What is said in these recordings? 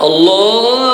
الله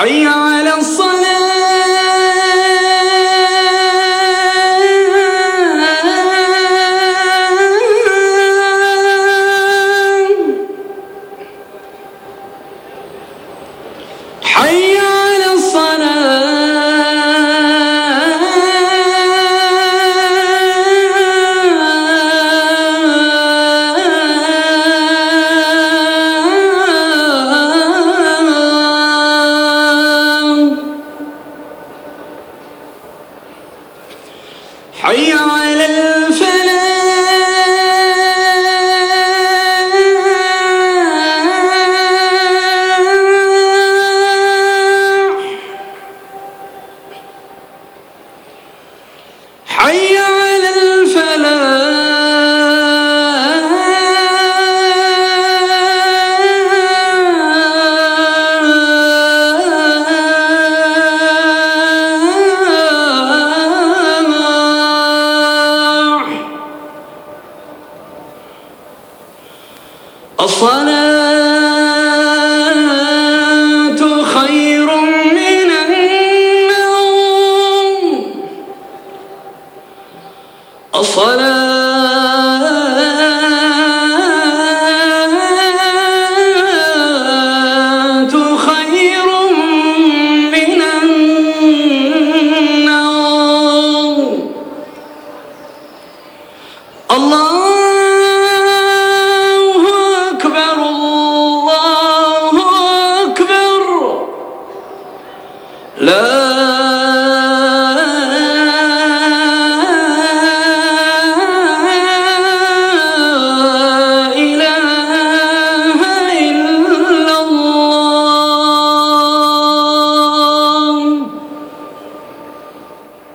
حي على الصلاة. حي على الصلاة خير من النوم. الصلاة